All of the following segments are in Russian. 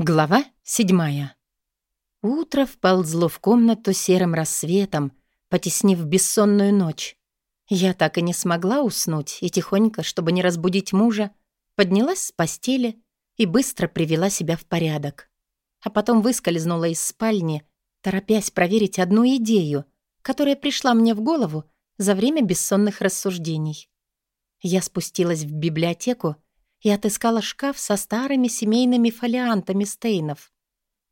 Глава седьмая. Утро вползло в комнату серым рассветом, потеснив бессонную ночь. Я так и не смогла уснуть и тихонько, чтобы не разбудить мужа, поднялась с постели и быстро привела себя в порядок. А потом выскользнула из спальни, торопясь проверить одну идею, которая пришла мне в голову за время бессонных рассуждений. Я спустилась в библиотеку и отыскала шкаф со старыми семейными фолиантами Стейнов.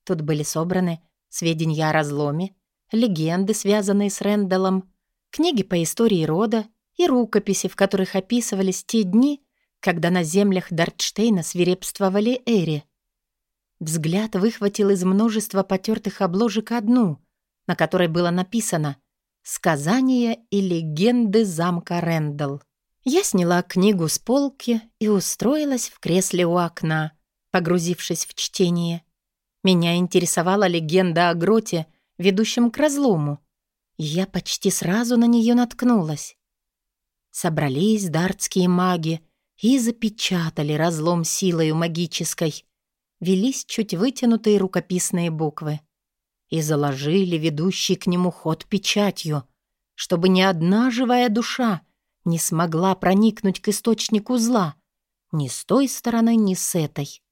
Тут были собраны сведения о разломе, легенды, связанные с Рэндаллом, книги по истории рода и рукописи, в которых описывались те дни, когда на землях Дартштейна свирепствовали Эри. Взгляд выхватил из множества потертых обложек одну, на которой было написано «Сказания и легенды замка Рэндалл». Я сняла книгу с полки и устроилась в кресле у окна, погрузившись в чтение. Меня интересовала легенда о гроте, ведущем к разлому. Я почти сразу на нее наткнулась. Собрались дартские маги и запечатали разлом силою магической. Велись чуть вытянутые рукописные буквы. И заложили ведущий к нему ход печатью, чтобы ни одна живая душа не смогла проникнуть к источнику зла ни с той стороны, ни с этой.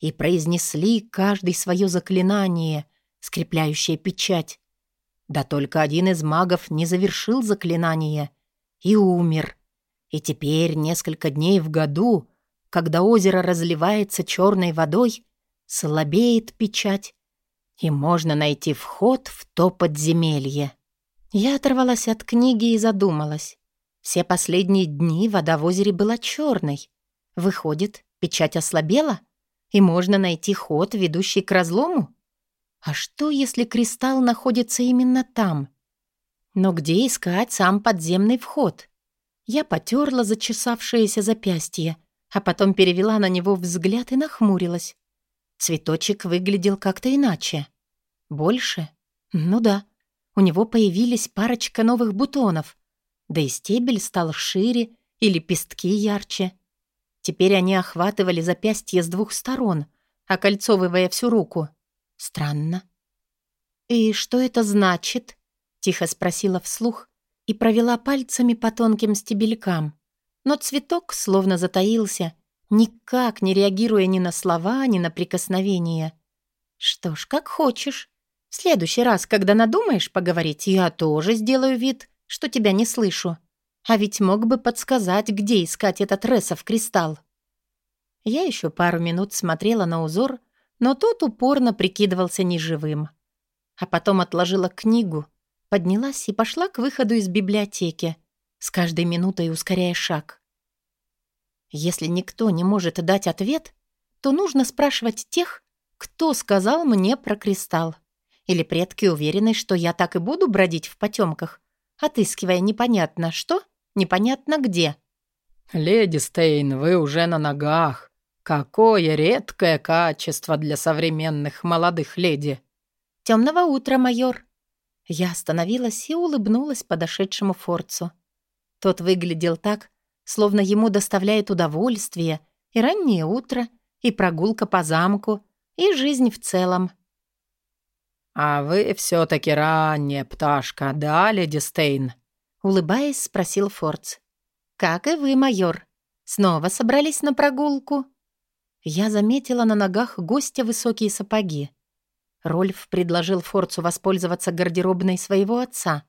И произнесли каждый свое заклинание, скрепляющее печать. Да только один из магов не завершил заклинание и умер. И теперь несколько дней в году, когда озеро разливается черной водой, слабеет печать, и можно найти вход в то подземелье. Я оторвалась от книги и задумалась. Все последние дни вода в озере была черной. Выходит, печать ослабела, и можно найти ход, ведущий к разлому? А что, если кристалл находится именно там? Но где искать сам подземный вход? Я потерла зачесавшееся запястье, а потом перевела на него взгляд и нахмурилась. Цветочек выглядел как-то иначе. Больше? Ну да. У него появились парочка новых бутонов, да и стебель стал шире и лепестки ярче. Теперь они охватывали запястье с двух сторон, окольцовывая всю руку. Странно. «И что это значит?» — тихо спросила вслух и провела пальцами по тонким стебелькам. Но цветок словно затаился, никак не реагируя ни на слова, ни на прикосновения. «Что ж, как хочешь. В следующий раз, когда надумаешь поговорить, я тоже сделаю вид, что тебя не слышу. А ведь мог бы подсказать, где искать этот Рессов кристалл. Я еще пару минут смотрела на узор, но тот упорно прикидывался неживым. А потом отложила книгу, поднялась и пошла к выходу из библиотеки, с каждой минутой ускоряя шаг. Если никто не может дать ответ, то нужно спрашивать тех, кто сказал мне про кристалл. Или предки уверены, что я так и буду бродить в потемках, отыскивая непонятно что, непонятно где. «Леди Стейн, вы уже на ногах. Какое редкое качество для современных молодых леди!» «Темного утра, майор!» Я остановилась и улыбнулась подошедшему Форцу. Тот выглядел так, словно ему доставляет удовольствие и раннее утро, и прогулка по замку, и жизнь в целом. «А вы все-таки ранняя пташка, да, леди Стейн?» Улыбаясь, спросил Фордс. «Как и вы, майор. Снова собрались на прогулку?» Я заметила на ногах гостя высокие сапоги. Рольф предложил Форцу воспользоваться гардеробной своего отца.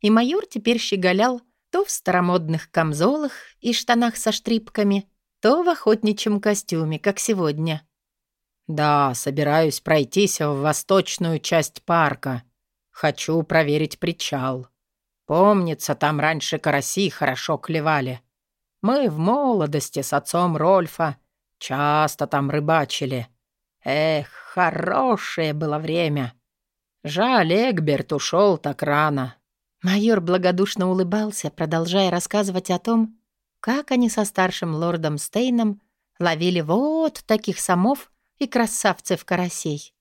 И майор теперь щеголял то в старомодных камзолах и штанах со штрипками, то в охотничьем костюме, как сегодня. «Да, собираюсь пройтись в восточную часть парка. Хочу проверить причал. Помнится, там раньше караси хорошо клевали. Мы в молодости с отцом Рольфа часто там рыбачили. Эх, хорошее было время. Жаль, Эгберт ушел так рано». Майор благодушно улыбался, продолжая рассказывать о том, как они со старшим лордом Стейном ловили вот таких самов, и красавцев-карасей.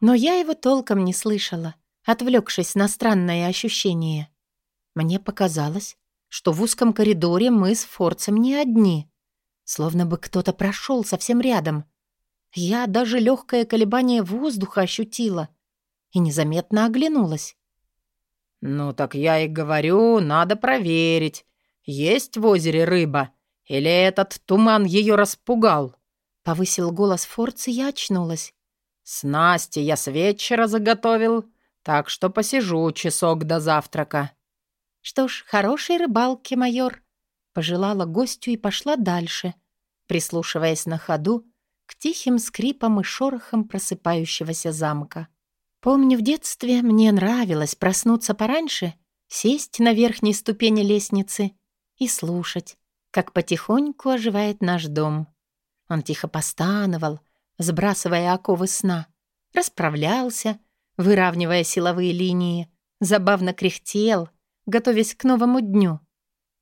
Но я его толком не слышала, отвлекшись на странное ощущение. Мне показалось, что в узком коридоре мы с Форцем не одни, словно бы кто-то прошел совсем рядом. Я даже легкое колебание воздуха ощутила и незаметно оглянулась. «Ну так я и говорю, надо проверить, есть в озере рыба или этот туман ее распугал?» Повысил голос Форц, и я очнулась. «Снасти я с вечера заготовил, так что посижу часок до завтрака». «Что ж, хорошей рыбалки, майор», — пожелала гостю и пошла дальше, прислушиваясь на ходу к тихим скрипам и шорохам просыпающегося замка. Помню, в детстве мне нравилось проснуться пораньше, сесть на верхней ступени лестницы и слушать, как потихоньку оживает наш дом. Он тихо постановал, сбрасывая оковы сна, расправлялся, выравнивая силовые линии, забавно кряхтел, готовясь к новому дню.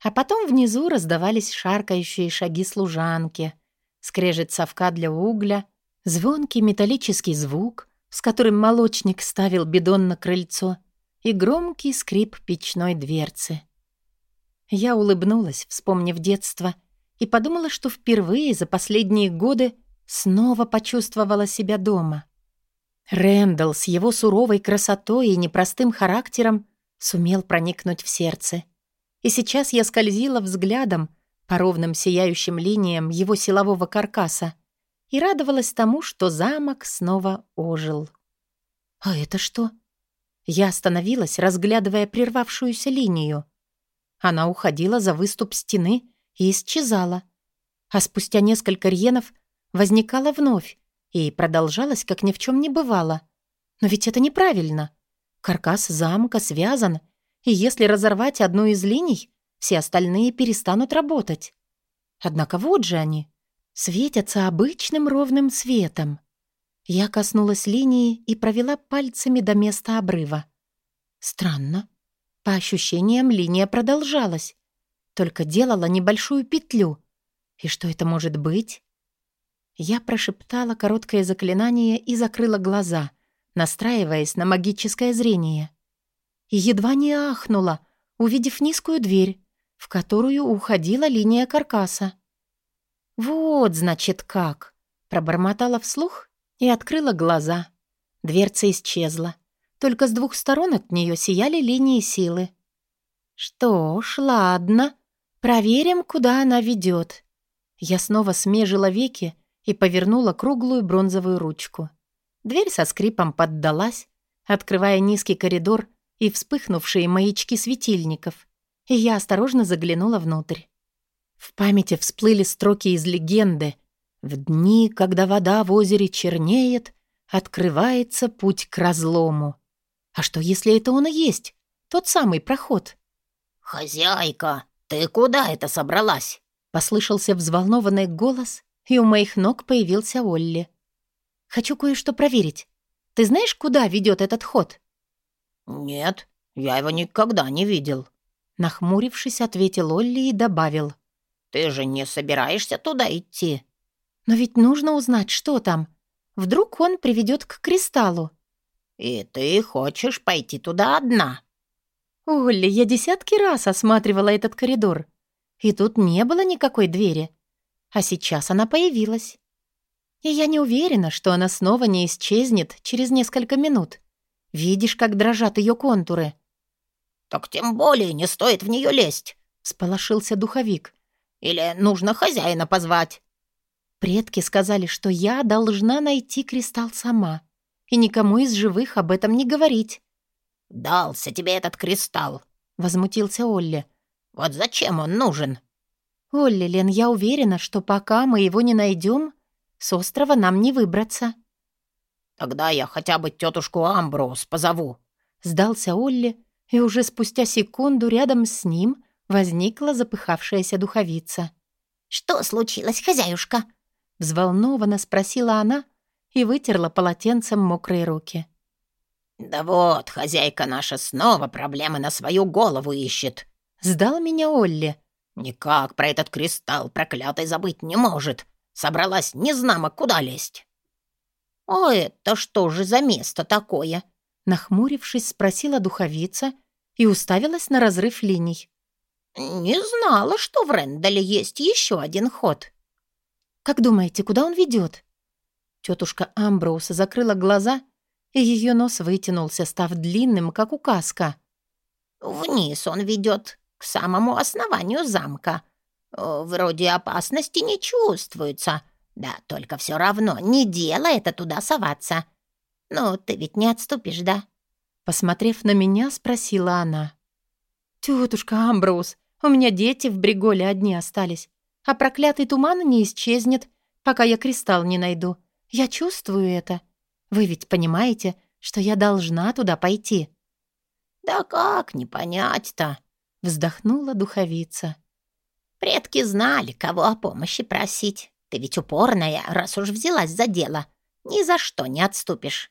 А потом внизу раздавались шаркающие шаги служанки, скрежет совка для угля, звонкий металлический звук, с которым молочник ставил бидон на крыльцо, и громкий скрип печной дверцы. Я улыбнулась, вспомнив детство, и подумала, что впервые за последние годы снова почувствовала себя дома. Рэндалл с его суровой красотой и непростым характером сумел проникнуть в сердце. И сейчас я скользила взглядом по ровным сияющим линиям его силового каркаса и радовалась тому, что замок снова ожил. «А это что?» Я остановилась, разглядывая прервавшуюся линию. Она уходила за выступ стены и исчезала. А спустя несколько рьенов возникала вновь и продолжалась, как ни в чем не бывало. Но ведь это неправильно. Каркас замка связан, и если разорвать одну из линий, все остальные перестанут работать. Однако вот же они, светятся обычным ровным светом. Я коснулась линии и провела пальцами до места обрыва. Странно. По ощущениям, линия продолжалась, только делала небольшую петлю. И что это может быть? Я прошептала короткое заклинание и закрыла глаза, настраиваясь на магическое зрение. И едва не ахнула, увидев низкую дверь, в которую уходила линия каркаса. «Вот, значит, как!» — пробормотала вслух и открыла глаза. Дверца исчезла. Только с двух сторон от нее сияли линии силы. «Что ж, ладно. Проверим, куда она ведет». Я снова смежила веки и повернула круглую бронзовую ручку. Дверь со скрипом поддалась, открывая низкий коридор и вспыхнувшие маячки светильников и я осторожно заглянула внутрь. В памяти всплыли строки из легенды. «В дни, когда вода в озере чернеет, открывается путь к разлому». А что, если это он и есть? Тот самый проход. «Хозяйка, ты куда это собралась?» Послышался взволнованный голос, и у моих ног появился Олли. «Хочу кое-что проверить. Ты знаешь, куда ведет этот ход?» «Нет, я его никогда не видел». Нахмурившись, ответил Олли и добавил. «Ты же не собираешься туда идти?» «Но ведь нужно узнать, что там. Вдруг он приведет к кристаллу». «И ты хочешь пойти туда одна?» «Олли, я десятки раз осматривала этот коридор, и тут не было никакой двери. А сейчас она появилась. И я не уверена, что она снова не исчезнет через несколько минут. Видишь, как дрожат ее контуры?» «Так тем более не стоит в нее лезть», — сполошился духовик. «Или нужно хозяина позвать?» Предки сказали, что я должна найти кристалл сама и никому из живых об этом не говорить. «Дался тебе этот кристалл», — возмутился Олли. «Вот зачем он нужен?» «Олли, Лен, я уверена, что пока мы его не найдем, с острова нам не выбраться». «Тогда я хотя бы тетушку Амброуз позову», — сдался Олли, и уже спустя секунду рядом с ним возникла запыхавшаяся духовица. «Что случилось, хозяюшка?» — взволнованно спросила она и вытерла полотенцем мокрые руки. «Да вот, хозяйка наша снова проблемы на свою голову ищет», — сдал меня Олли. «Никак про этот кристалл проклятый забыть не может. Собралась незнамо куда лезть». «А это что же за место такое?» Нахмурившись, спросила духовица и уставилась на разрыв линий. «Не знала, что в Рендале есть еще один ход». «Как думаете, куда он ведет?» Тетушка Амброуса закрыла глаза, и ее нос вытянулся, став длинным, как указка. «Вниз он ведет, к самому основанию замка. Вроде опасности не чувствуется. Да, только все равно не дело это туда соваться. Ну, ты ведь не отступишь, да?» Посмотрев на меня, спросила она. «Тетушка Амброуз, у меня дети в Бриголе одни остались, а проклятый туман не исчезнет, пока я кристалл не найду. Я чувствую это. Вы ведь понимаете, что я должна туда пойти?» «Да как не понять-то?» — вздохнула духовица. «Предки знали, кого о помощи просить. Ты ведь упорная, раз уж взялась за дело. Ни за что не отступишь.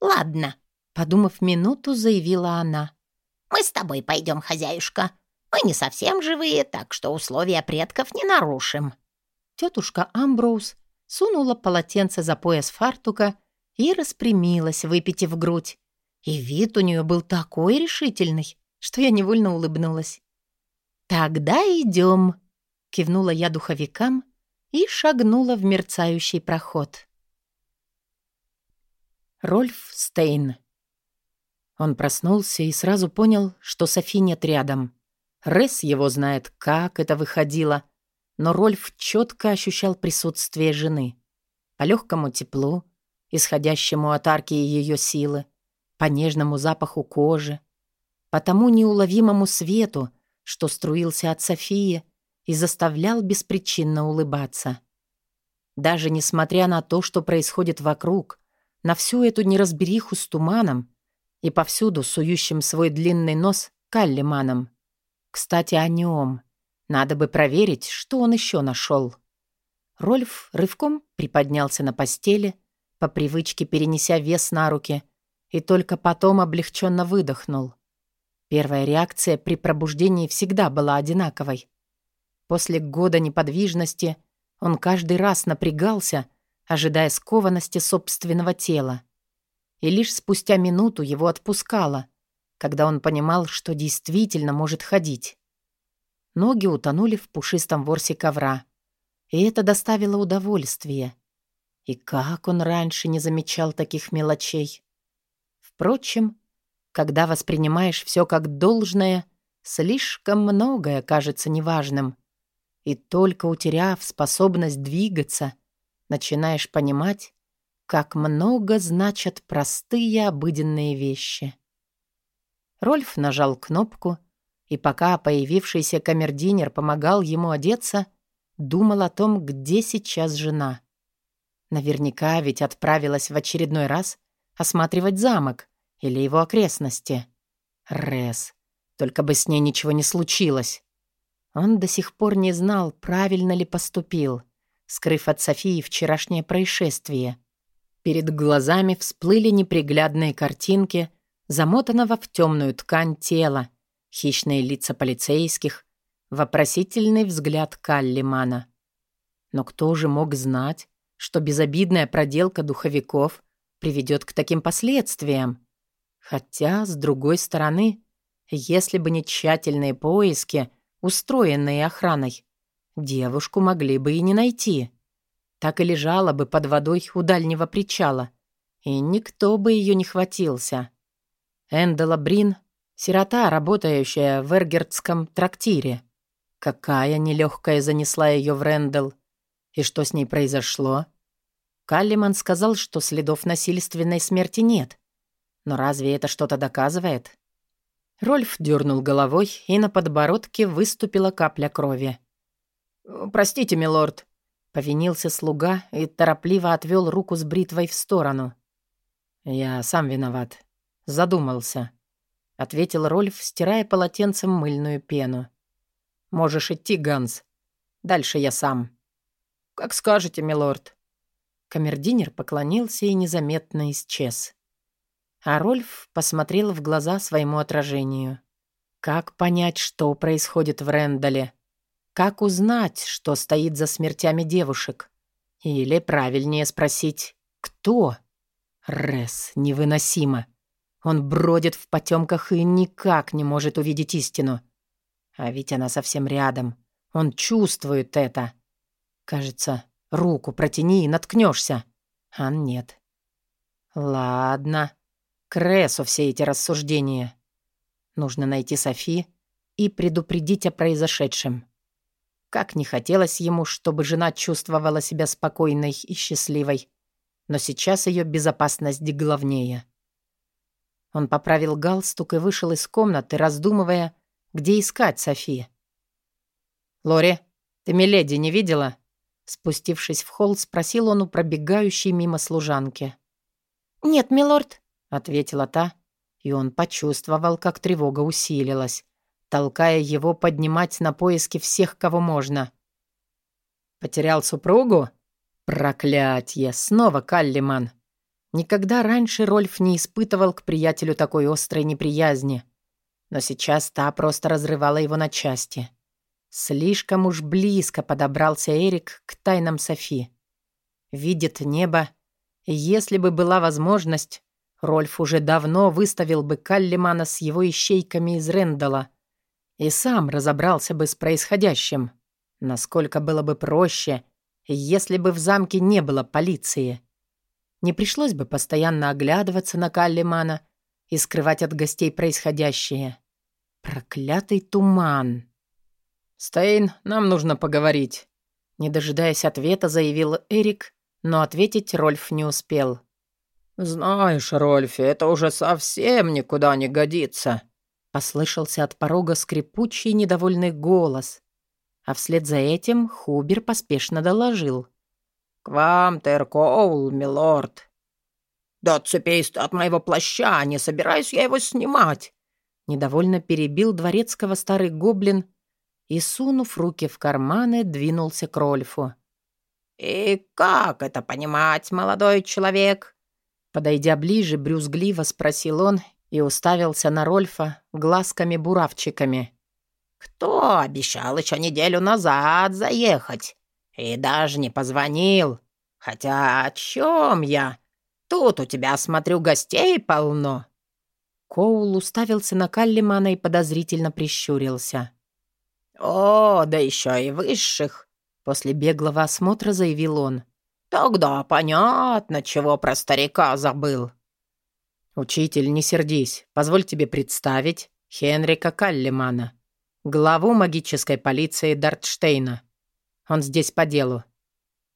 Ладно», — подумав минуту, заявила она. «Мы с тобой пойдем, хозяюшка. Мы не совсем живые, так что условия предков не нарушим». Тетушка Амброуз сунула полотенце за пояс фартука и распрямилась, выпитив грудь. И вид у нее был такой решительный, что я невольно улыбнулась. «Тогда идем», — кивнула я духовикам и шагнула в мерцающий проход. Рольф Стейн Он проснулся и сразу понял, что Софи нет рядом. Ресс его знает, как это выходило, но Рольф четко ощущал присутствие жены. По легкому теплу, исходящему от арки ее силы, по нежному запаху кожи, по тому неуловимому свету, что струился от Софии и заставлял беспричинно улыбаться. Даже несмотря на то, что происходит вокруг, на всю эту неразбериху с туманом и повсюду сующим свой длинный нос каллиманом. Кстати, о нем. Надо бы проверить, что он еще нашел. Рольф рывком приподнялся на постели, по привычке перенеся вес на руки, и только потом облегченно выдохнул. Первая реакция при пробуждении всегда была одинаковой. После года неподвижности он каждый раз напрягался, ожидая скованности собственного тела. И лишь спустя минуту его отпускало, когда он понимал, что действительно может ходить. Ноги утонули в пушистом ворсе ковра, и это доставило удовольствие. И как он раньше не замечал таких мелочей. Впрочем, когда воспринимаешь все как должное, слишком многое кажется неважным. И только утеряв способность двигаться, начинаешь понимать, как много значат простые обыденные вещи. Рольф нажал кнопку, и пока появившийся камердинер помогал ему одеться, думал о том, где сейчас жена. Наверняка ведь отправилась в очередной раз осматривать замок или его окрестности. Рес. Только бы с ней ничего не случилось. Он до сих пор не знал, правильно ли поступил, скрыв от Софии вчерашнее происшествие. Перед глазами всплыли неприглядные картинки замотанного в темную ткань тела, хищные лица полицейских, вопросительный взгляд Каллимана. Но кто же мог знать, что безобидная проделка духовиков приведет к таким последствиям? Хотя, с другой стороны, если бы не тщательные поиски, устроенные охраной, девушку могли бы и не найти. Так и лежала бы под водой у дальнего причала, и никто бы ее не хватился. Эндела Брин — сирота, работающая в Эргертском трактире. Какая нелегкая занесла ее в Рэндалл. И что с ней произошло? Каллиман сказал, что следов насильственной смерти нет. Но разве это что-то доказывает? Рольф дернул головой, и на подбородке выступила капля крови. «Простите, милорд», — повинился слуга и торопливо отвел руку с бритвой в сторону. «Я сам виноват. Задумался», — ответил Рольф, стирая полотенцем мыльную пену. «Можешь идти, Ганс. Дальше я сам». «Как скажете, милорд». Камердинер поклонился и незаметно исчез. А Рольф посмотрел в глаза своему отражению. Как понять, что происходит в Рендале? Как узнать, что стоит за смертями девушек? Или, правильнее спросить, кто? Рес, невыносимо. Он бродит в потемках и никак не может увидеть истину. А ведь она совсем рядом. Он чувствует это. Кажется, руку протяни и наткнешься. А нет. Ладно. К все эти рассуждения. Нужно найти Софи и предупредить о произошедшем. Как не хотелось ему, чтобы жена чувствовала себя спокойной и счастливой, но сейчас ее безопасность главнее. Он поправил галстук и вышел из комнаты, раздумывая, где искать Софи. «Лори, ты Миледи не видела?» Спустившись в холл, спросил он у пробегающей мимо служанки. «Нет, милорд», — ответила та, и он почувствовал, как тревога усилилась толкая его поднимать на поиски всех, кого можно. «Потерял супругу? Проклятье! Снова Каллиман!» Никогда раньше Рольф не испытывал к приятелю такой острой неприязни. Но сейчас та просто разрывала его на части. Слишком уж близко подобрался Эрик к тайнам Софи. Видит небо, если бы была возможность, Рольф уже давно выставил бы Каллимана с его ищейками из Рендала — и сам разобрался бы с происходящим. Насколько было бы проще, если бы в замке не было полиции. Не пришлось бы постоянно оглядываться на Каллимана и скрывать от гостей происходящее. Проклятый туман. «Стейн, нам нужно поговорить», — не дожидаясь ответа, заявил Эрик, но ответить Рольф не успел. «Знаешь, Рольф, это уже совсем никуда не годится», Послышался от порога скрипучий недовольный голос. А вслед за этим Хубер поспешно доложил. «К вам, Теркоул, милорд!» «Да отцепись ты от моего плаща, не собираюсь я его снимать!» Недовольно перебил дворецкого старый гоблин и, сунув руки в карманы, двинулся к Рольфу. «И как это понимать, молодой человек?» Подойдя ближе, брюзгливо спросил он и уставился на Рольфа глазками-буравчиками. «Кто обещал еще неделю назад заехать? И даже не позвонил. Хотя о чем я? Тут у тебя, смотрю, гостей полно». Коул уставился на Каллимана и подозрительно прищурился. «О, да еще и высших!» После беглого осмотра заявил он. «Тогда понятно, чего про старика забыл. «Учитель, не сердись. Позволь тебе представить Хенрика Каллимана, главу магической полиции Дартштейна. Он здесь по делу.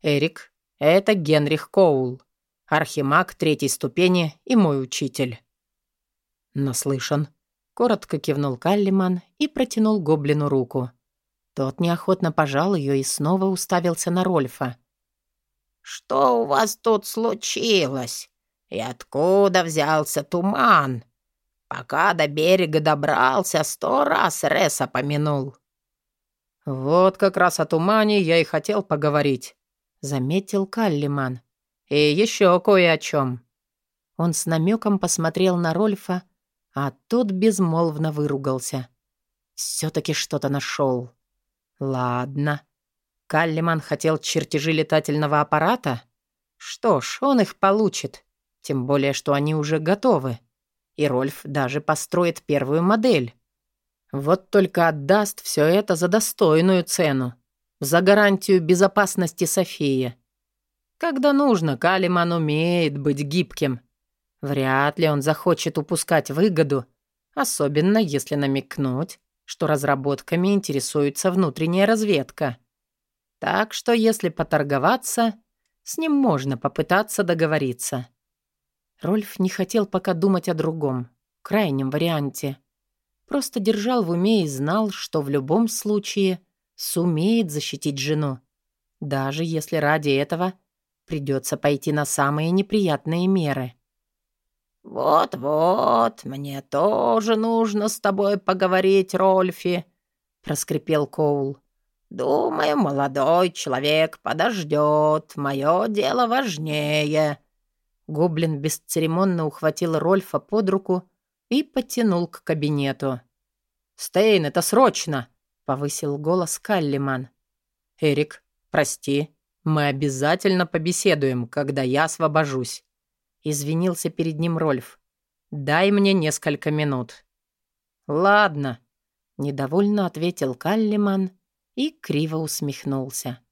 Эрик — это Генрих Коул, архимаг третьей ступени и мой учитель». «Наслышан», — коротко кивнул Каллиман и протянул гоблину руку. Тот неохотно пожал ее и снова уставился на Рольфа. «Что у вас тут случилось?» И откуда взялся туман? Пока до берега добрался, сто раз Реса помянул. «Вот как раз о тумане я и хотел поговорить», — заметил Каллиман. «И еще кое о чем». Он с намеком посмотрел на Рольфа, а тот безмолвно выругался. Все-таки что-то нашел. Ладно. Каллиман хотел чертежи летательного аппарата? Что ж, он их получит. Тем более, что они уже готовы. И Рольф даже построит первую модель. Вот только отдаст все это за достойную цену. За гарантию безопасности Софии. Когда нужно, Калиман умеет быть гибким. Вряд ли он захочет упускать выгоду, особенно если намекнуть, что разработками интересуется внутренняя разведка. Так что, если поторговаться, с ним можно попытаться договориться. Рольф не хотел пока думать о другом, крайнем варианте. Просто держал в уме и знал, что в любом случае сумеет защитить жену. Даже если ради этого придется пойти на самые неприятные меры. «Вот-вот, мне тоже нужно с тобой поговорить, Рольфи», — проскрипел Коул. «Думаю, молодой человек подождет. Мое дело важнее». Гоблин бесцеремонно ухватил Рольфа под руку и потянул к кабинету. «Стейн, это срочно!» — повысил голос Каллиман. «Эрик, прости, мы обязательно побеседуем, когда я освобожусь», — извинился перед ним Рольф. «Дай мне несколько минут». «Ладно», — недовольно ответил Каллиман и криво усмехнулся.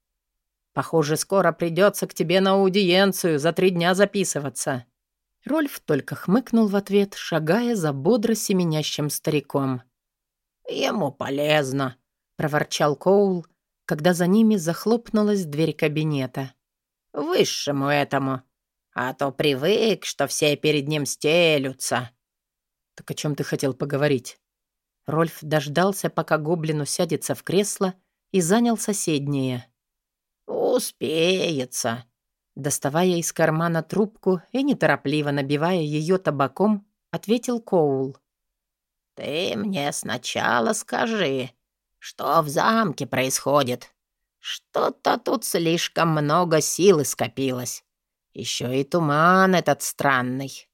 Похоже, скоро придется к тебе на аудиенцию за три дня записываться». Рольф только хмыкнул в ответ, шагая за бодро семенящим стариком. «Ему полезно», — проворчал Коул, когда за ними захлопнулась дверь кабинета. «Высшему этому. А то привык, что все перед ним стелются». «Так о чем ты хотел поговорить?» Рольф дождался, пока гоблин усядется в кресло, и занял соседнее. «Успеется», Доставая из кармана трубку и неторопливо набивая ее табаком, ответил Коул. «Ты мне сначала скажи, что в замке происходит? Что-то тут слишком много силы скопилось. Еще и туман этот странный».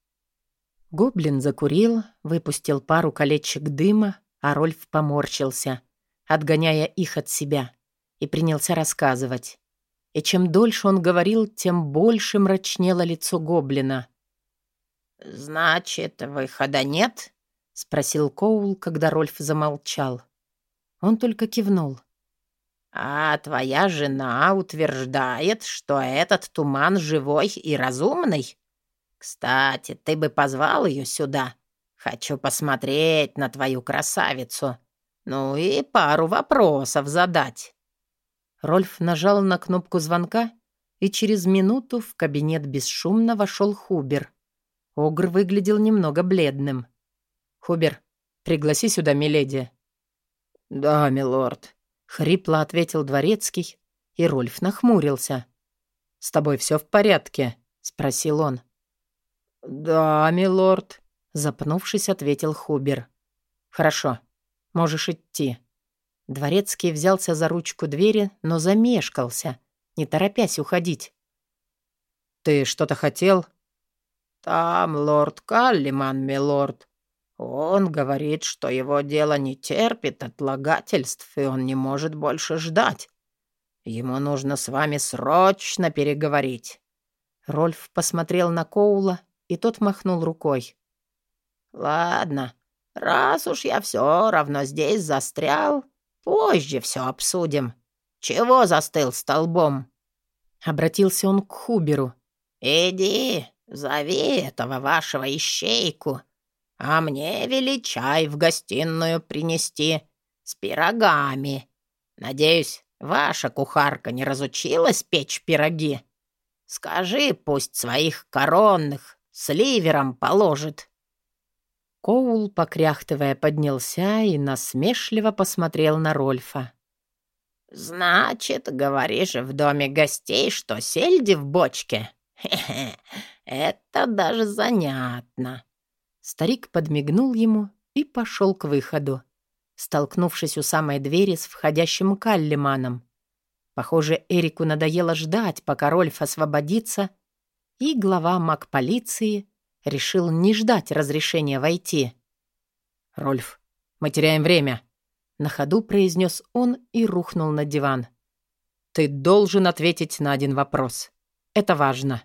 Гоблин закурил, выпустил пару колечек дыма, а Рольф поморщился, отгоняя их от себя, и принялся рассказывать и чем дольше он говорил, тем больше мрачнело лицо гоблина. «Значит, выхода нет?» — спросил Коул, когда Рольф замолчал. Он только кивнул. «А твоя жена утверждает, что этот туман живой и разумный? Кстати, ты бы позвал ее сюда. Хочу посмотреть на твою красавицу. Ну и пару вопросов задать». Рольф нажал на кнопку звонка, и через минуту в кабинет бесшумно вошел Хубер. Огр выглядел немного бледным. «Хубер, пригласи сюда миледи». «Да, милорд», — хрипло ответил дворецкий, и Рольф нахмурился. «С тобой все в порядке?» — спросил он. «Да, милорд», — запнувшись, ответил Хубер. «Хорошо, можешь идти». Дворецкий взялся за ручку двери, но замешкался, не торопясь уходить. «Ты что-то хотел?» «Там лорд Каллиман, милорд. Он говорит, что его дело не терпит отлагательств, и он не может больше ждать. Ему нужно с вами срочно переговорить». Рольф посмотрел на Коула, и тот махнул рукой. «Ладно, раз уж я все равно здесь застрял, Позже все обсудим. Чего застыл столбом?» Обратился он к Хуберу. «Иди, зови этого вашего ищейку, а мне вели чай в гостиную принести с пирогами. Надеюсь, ваша кухарка не разучилась печь пироги? Скажи, пусть своих коронных с ливером положит». Коул, покряхтывая, поднялся и насмешливо посмотрел на Рольфа. «Значит, говоришь в доме гостей, что сельди в бочке? Хе-хе, это даже занятно». Старик подмигнул ему и пошел к выходу, столкнувшись у самой двери с входящим Каллиманом. Похоже, Эрику надоело ждать, пока Рольф освободится, и глава маг-полиции решил не ждать разрешения войти. «Рольф, мы теряем время», — на ходу произнес он и рухнул на диван. «Ты должен ответить на один вопрос. Это важно».